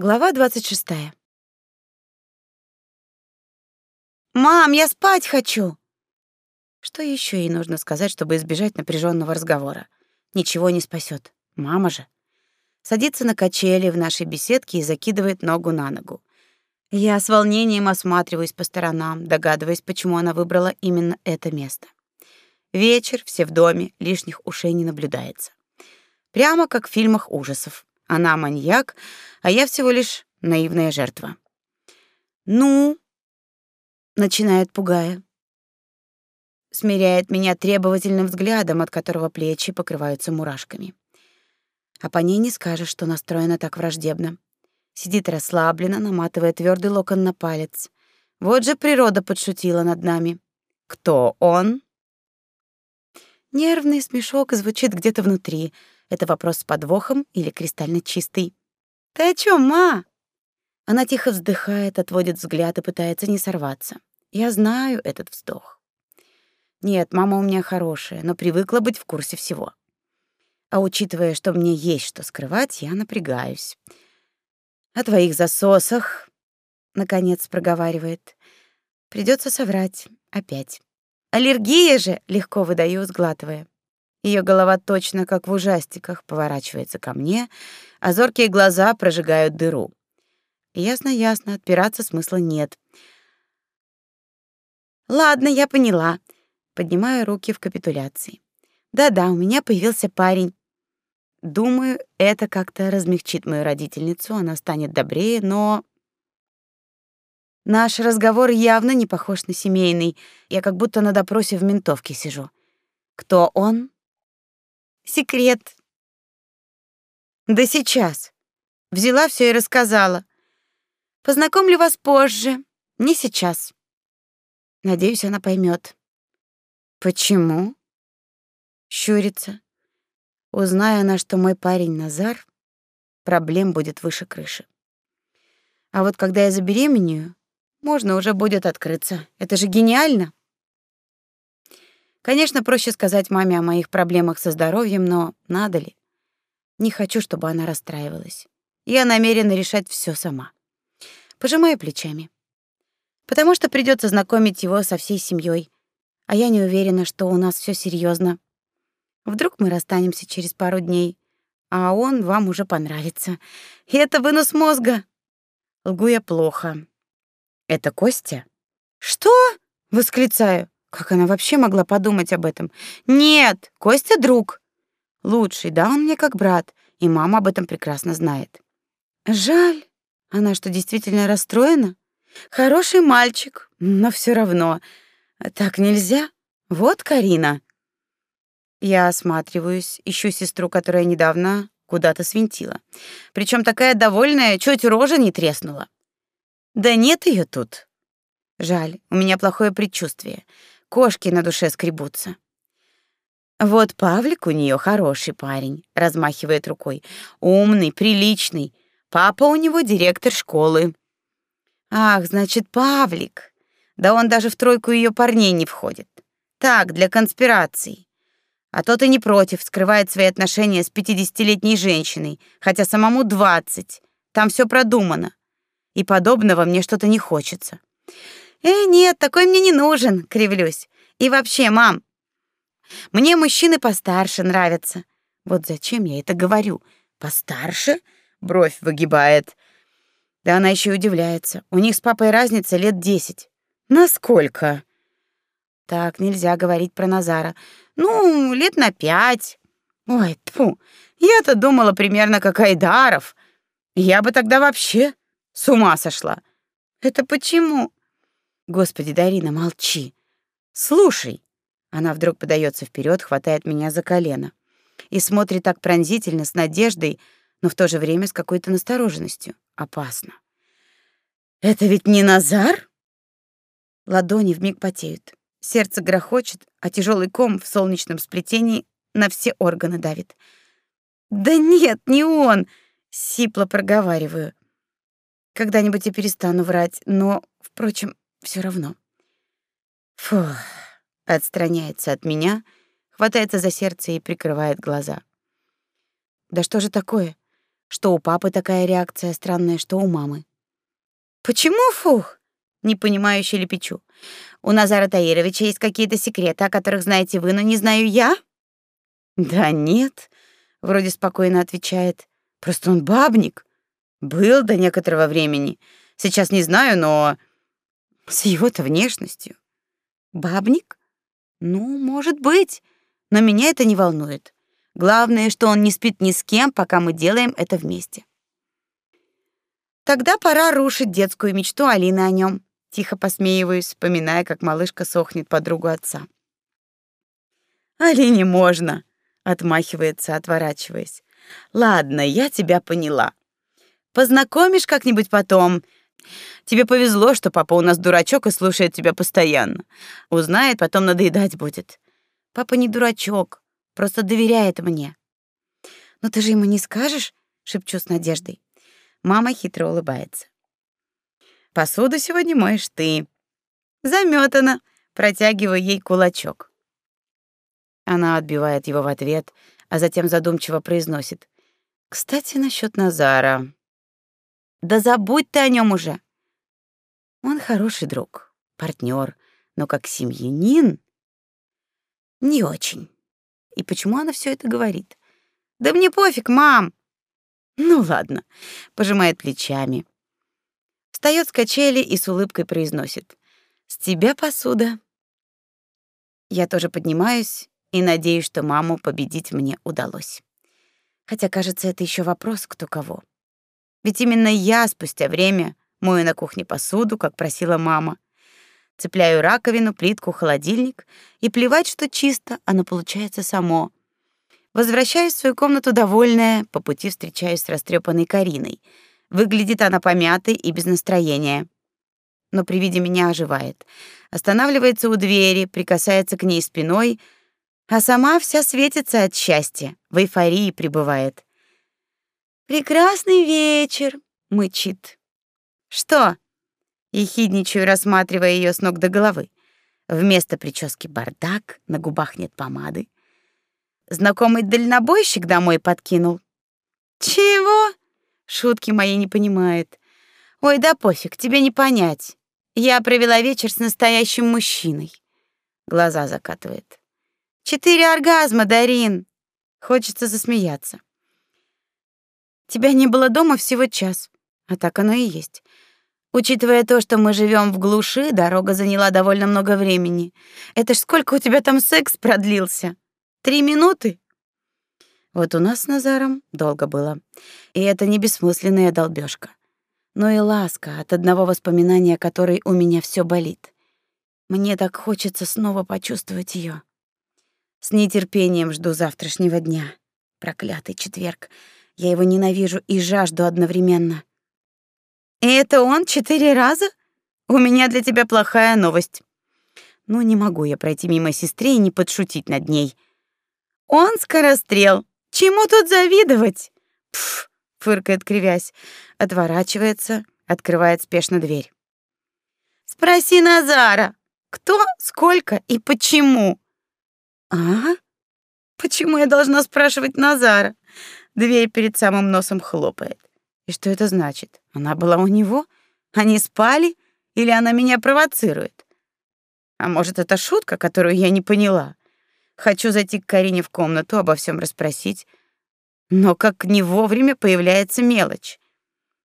Глава 26. Мам, я спать хочу. Что еще ей нужно сказать, чтобы избежать напряженного разговора? Ничего не спасет. Мама же садится на качели в нашей беседке и закидывает ногу на ногу. Я с волнением осматриваюсь по сторонам, догадываясь, почему она выбрала именно это место. Вечер, все в доме, лишних ушей не наблюдается. Прямо как в фильмах ужасов. Она маньяк, а я всего лишь наивная жертва. Ну, начинает пугая. Смиряет меня требовательным взглядом, от которого плечи покрываются мурашками. А по ней не скажешь, что настроена так враждебно. Сидит расслабленно, наматывая твердый локон на палец. Вот же природа подшутила над нами. Кто он? Нервный смешок звучит где-то внутри. Это вопрос с подвохом или кристально чистый? Ты о чем, ма? Она тихо вздыхает, отводит взгляд и пытается не сорваться. Я знаю этот вздох. Нет, мама у меня хорошая, но привыкла быть в курсе всего. А учитывая, что мне есть что скрывать, я напрягаюсь. О твоих засосах, наконец проговаривает. Придется соврать опять. Аллергия же, легко выдаю, сглатывая. Ее голова точно как в ужастиках поворачивается ко мне, а зоркие глаза прожигают дыру. Ясно-ясно, отпираться смысла нет. Ладно, я поняла. Поднимаю руки в капитуляции. Да-да, у меня появился парень. Думаю, это как-то размягчит мою родительницу, она станет добрее, но Наш разговор явно не похож на семейный. Я как будто на допросе в ментовке сижу. Кто он? Секрет. Да сейчас. Взяла все и рассказала. Познакомлю вас позже, не сейчас. Надеюсь, она поймет. Почему? Щурится. Узная она, что мой парень Назар, проблем будет выше крыши. А вот когда я забеременею, можно уже будет открыться. Это же гениально. Конечно, проще сказать маме о моих проблемах со здоровьем, но надо ли? Не хочу, чтобы она расстраивалась. Я намерена решать все сама. Пожимаю плечами. Потому что придется знакомить его со всей семьей, а я не уверена, что у нас все серьезно. Вдруг мы расстанемся через пару дней, а он вам уже понравится. И это вынос мозга. Лгу я плохо. Это Костя? Что? восклицаю. Как она вообще могла подумать об этом? Нет, Костя друг. Лучший, да, он мне как брат, и мама об этом прекрасно знает. Жаль. Она что, действительно расстроена? Хороший мальчик, но все равно. Так нельзя. Вот Карина. Я осматриваюсь, ищу сестру, которая недавно куда-то свинтила. Причем такая довольная, чуть рожа не треснула. Да нет ее тут. Жаль, у меня плохое предчувствие. Кошки на душе скребутся. Вот Павлик у нее хороший парень, размахивает рукой. Умный, приличный. Папа у него директор школы. Ах, значит, Павлик. Да он даже в тройку ее парней не входит. Так, для конспирации. А тот и не против, скрывает свои отношения с пятидесятилетней женщиной, хотя самому двадцать. Там все продумано и подобного мне что-то не хочется. Э, нет, такой мне не нужен, кривлюсь. И вообще, мам, мне мужчины постарше нравятся. Вот зачем я это говорю? Постарше? Бровь выгибает. Да она еще удивляется. У них с папой разница лет десять. Насколько? Так нельзя говорить про Назара. Ну, лет на пять. Ой, тьфу. Я-то думала примерно как Айдаров. Я бы тогда вообще с ума сошла. Это почему? Господи, Дарина, молчи. Слушай. Она вдруг подается вперед, хватает меня за колено и смотрит так пронзительно, с надеждой, но в то же время с какой-то настороженностью. Опасно. Это ведь не Назар? Ладони вмиг потеют. Сердце грохочет, а тяжелый ком в солнечном сплетении на все органы давит. Да нет, не он, сипло проговариваю. Когда-нибудь я перестану врать, но, впрочем, все равно. Фу, отстраняется от меня, хватается за сердце и прикрывает глаза. Да что же такое? что у папы такая реакция странная, что у мамы. Почему фух? Непонимающе лепечу. У Назара Таировича есть какие-то секреты, о которых знаете вы, но не знаю я? Да нет, вроде спокойно отвечает. Просто он бабник. Был до некоторого времени. Сейчас не знаю, но с его-то внешностью. Бабник? Ну, может быть, но меня это не волнует. Главное, что он не спит ни с кем, пока мы делаем это вместе. Тогда пора рушить детскую мечту Алины о нем. Тихо посмеиваюсь, вспоминая, как малышка сохнет подругу отца. Алине можно, отмахивается, отворачиваясь. Ладно, я тебя поняла. Познакомишь как-нибудь потом. Тебе повезло, что папа у нас дурачок и слушает тебя постоянно. Узнает, потом надоедать будет. Папа не дурачок, Просто доверяет мне. Но ты же ему не скажешь, шепчу с надеждой. Мама хитро улыбается. Посуду сегодня моешь ты. Заметана. Протягиваю ей кулачок. Она отбивает его в ответ, а затем задумчиво произносит: "Кстати, насчет Назара. Да забудь ты о нем уже. Он хороший друг, партнер, но как семьянин не очень. И почему она все это говорит? Да мне пофиг, мам. Ну ладно, пожимает плечами. Встает с качели и с улыбкой произносит: "С тебя посуда". Я тоже поднимаюсь и надеюсь, что маму победить мне удалось. Хотя, кажется, это еще вопрос, кто кого. Ведь именно я спустя время мою на кухне посуду, как просила мама, Цепляю раковину, плитку, холодильник, и плевать, что чисто, оно получается само. Возвращаюсь в свою комнату довольная, по пути встречаюсь с растрепанной Кариной. Выглядит она помятой и без настроения. Но при виде меня оживает. Останавливается у двери, прикасается к ней спиной, а сама вся светится от счастья, в эйфории пребывает. «Прекрасный вечер», — мычит. «Что?» ехидничаю, рассматривая ее с ног до головы. Вместо прически бардак, на губах нет помады. Знакомый дальнобойщик домой подкинул. Чего? Шутки мои не понимает. Ой, да пофиг, тебе не понять. Я провела вечер с настоящим мужчиной. Глаза закатывает. Четыре оргазма, Дарин. Хочется засмеяться. Тебя не было дома всего час, а так оно и есть. Учитывая то, что мы живем в глуши, дорога заняла довольно много времени. Это ж сколько у тебя там секс продлился? Три минуты? Вот у нас с Назаром долго было. И это не бессмысленная долбёжка. Но и ласка от одного воспоминания, которой у меня все болит. Мне так хочется снова почувствовать ее. С нетерпением жду завтрашнего дня. Проклятый четверг. Я его ненавижу и жажду одновременно. И это он четыре раза? У меня для тебя плохая новость. Ну не могу я пройти мимо сестры и не подшутить над ней. Он скорострел. Чему тут завидовать? Пф, фыркает, кривясь, отворачивается, открывает спешно дверь. Спроси Назара, кто, сколько и почему. А? Почему я должна спрашивать Назара? Дверь перед самым носом хлопает. И что это значит? Она была у него? Они спали? Или она меня провоцирует? А может, это шутка, которую я не поняла? Хочу зайти к Карине в комнату, обо всем расспросить. Но как не вовремя появляется мелочь.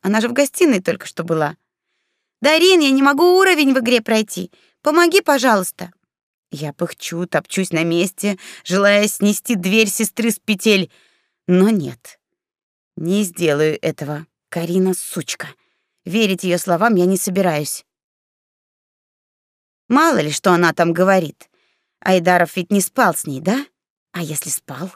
Она же в гостиной только что была. «Дарин, я не могу уровень в игре пройти. Помоги, пожалуйста». Я пыхчу, топчусь на месте, желая снести дверь сестры с петель. Но нет, не сделаю этого. Карина сучка. Верить ее словам я не собираюсь. Мало ли, что она там говорит. Айдаров ведь не спал с ней, да? А если спал?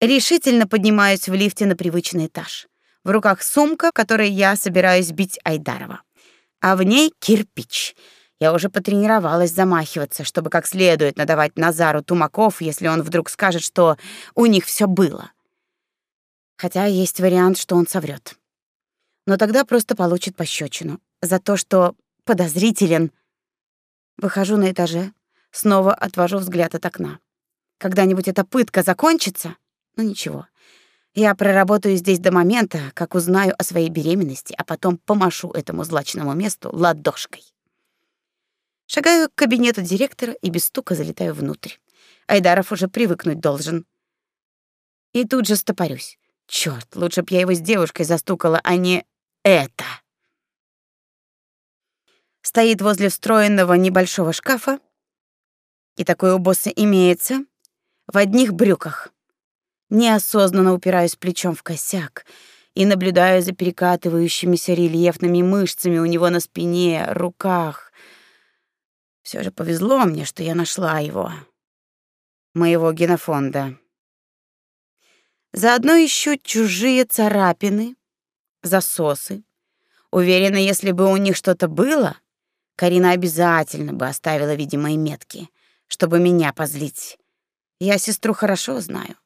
Решительно поднимаюсь в лифте на привычный этаж. В руках сумка, которой я собираюсь бить Айдарова. А в ней кирпич — я уже потренировалась замахиваться, чтобы как следует надавать Назару тумаков, если он вдруг скажет, что у них все было. Хотя есть вариант, что он соврет. Но тогда просто получит пощечину за то, что подозрителен. Выхожу на этаже, снова отвожу взгляд от окна. Когда-нибудь эта пытка закончится Ну ничего. Я проработаю здесь до момента, как узнаю о своей беременности, а потом помашу этому злачному месту ладошкой. Шагаю к кабинету директора и без стука залетаю внутрь. Айдаров уже привыкнуть должен. И тут же стопорюсь. Чёрт, лучше б я его с девушкой застукала, а не это. Стоит возле встроенного небольшого шкафа, и такой у босса имеется, в одних брюках. Неосознанно упираюсь плечом в косяк и наблюдаю за перекатывающимися рельефными мышцами у него на спине, руках. Все же повезло мне, что я нашла его. Моего генофонда. Заодно ищу чужие царапины, засосы. Уверена, если бы у них что-то было, Карина обязательно бы оставила видимые метки, чтобы меня позлить. Я сестру хорошо знаю.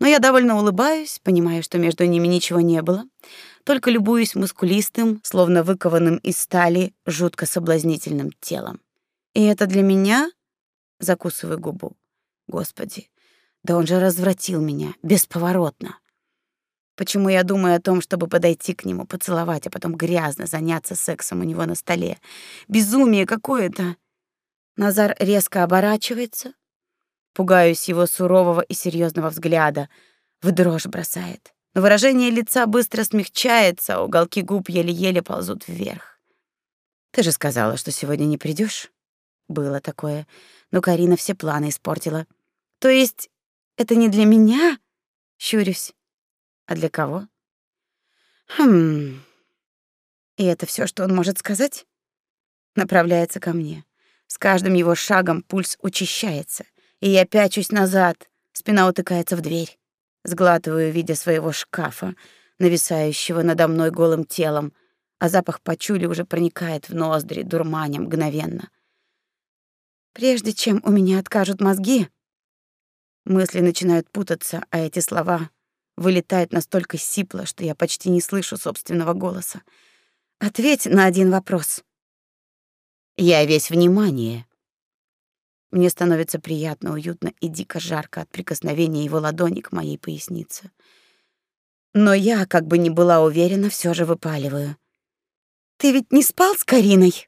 Но я довольно улыбаюсь, понимаю, что между ними ничего не было, только любуюсь мускулистым, словно выкованным из стали, жутко соблазнительным телом. И это для меня, закусываю губу. Господи, да он же развратил меня бесповоротно. Почему я думаю о том, чтобы подойти к нему, поцеловать, а потом грязно заняться сексом у него на столе? Безумие какое-то. Назар резко оборачивается. Пугаюсь его сурового и серьезного взгляда. В дрожь бросает. Но выражение лица быстро смягчается, а уголки губ еле-еле ползут вверх. Ты же сказала, что сегодня не придешь. Было такое. Но Карина все планы испортила. То есть это не для меня? Щурюсь. А для кого? Хм. И это все, что он может сказать? Направляется ко мне. С каждым его шагом пульс учащается, и я пячусь назад, спина утыкается в дверь. Сглатываю, видя своего шкафа, нависающего надо мной голым телом, а запах пачули уже проникает в ноздри, дурманя мгновенно. Прежде чем у меня откажут мозги, Мысли начинают путаться, а эти слова вылетают настолько сипло, что я почти не слышу собственного голоса. Ответь на один вопрос. Я весь внимание. Мне становится приятно, уютно и дико жарко от прикосновения его ладони к моей пояснице. Но я, как бы ни была уверена, все же выпаливаю. Ты ведь не спал с Кариной?